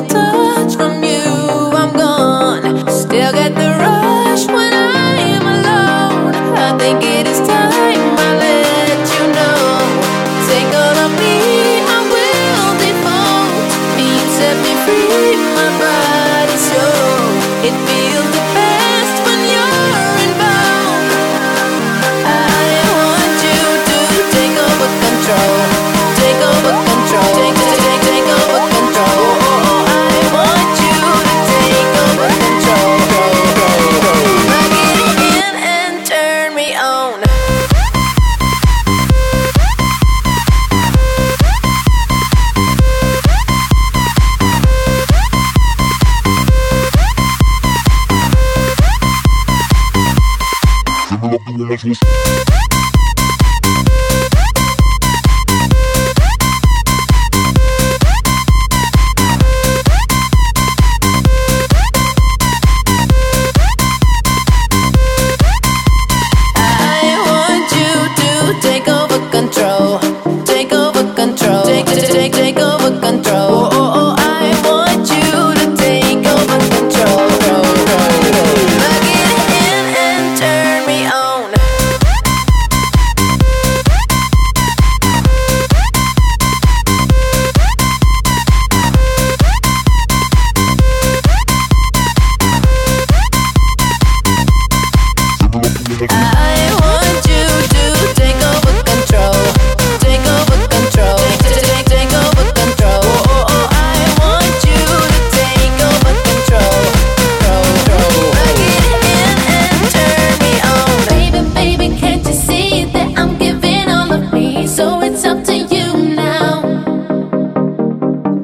built. Measures.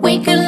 we could